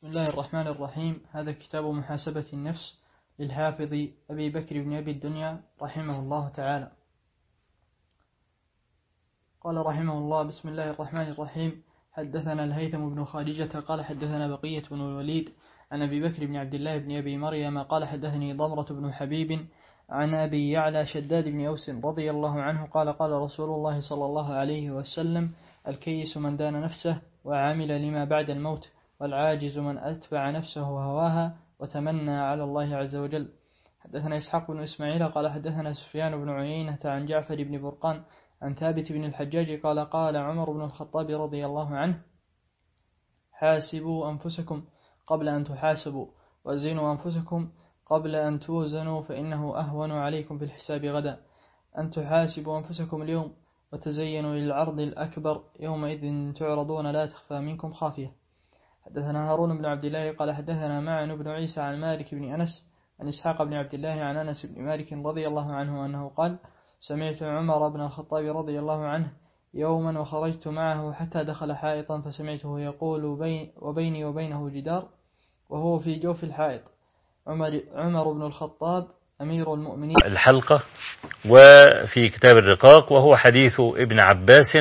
بسم الله الرحمن الرحيم. هذا كتاب محاسبة النفس للحافظ أبي بكر بن أبي الدنيا رحمه الله تعالى. قال رحمه الله بسم الله الرحمن الرحيم. حدثنا الهيثم بن خارجة قال حدثنا بقية بن الوليد عن أبي بكر بن عبد الله بن أبي مريم قال حدثني ضمرة بن حبيب عن أبي يعلى شداد بن أوس رضي الله عنه قال قال رسول الله صلى الله عليه وسلم الكيس من دان نفسه وعمل لما بعد الموت والعاجز من أتبع نفسه هواها وتمنى على الله عز وجل. حدثنا إسحاق بن إسماعيل قال حدثنا سفيان بن عيينة عن جعفر بن برقان عن ثابت بن الحجاج قال قال عمر بن الخطاب رضي الله عنه حاسبوا أنفسكم قبل أن تحاسبوا وزنوا أنفسكم قبل أن توزنوا فإنه أهون عليكم في الحساب غدا. أن تحاسبوا أنفسكم اليوم وتزينوا للعرض الأكبر يومئذ تعرضون لا تخفى منكم خافية. حدثنا هارون بن عبد الله قال حدثنا معن بن عيسى عن مالك بن أنس عن إسحاق بن عبد الله عن أنس بن مالك رضي الله عنه أنه قال سمعت عمر بن الخطاب رضي الله عنه يوما وخرجت معه حتى دخل حائطا فسمعته يقول بين وبيني وبينه جدار وهو في جوف الحائط. عمر, عمر بن الخطاب أمير المؤمنين. الحلقة وفي كتاب الرقاق وهو حديث ابن عباس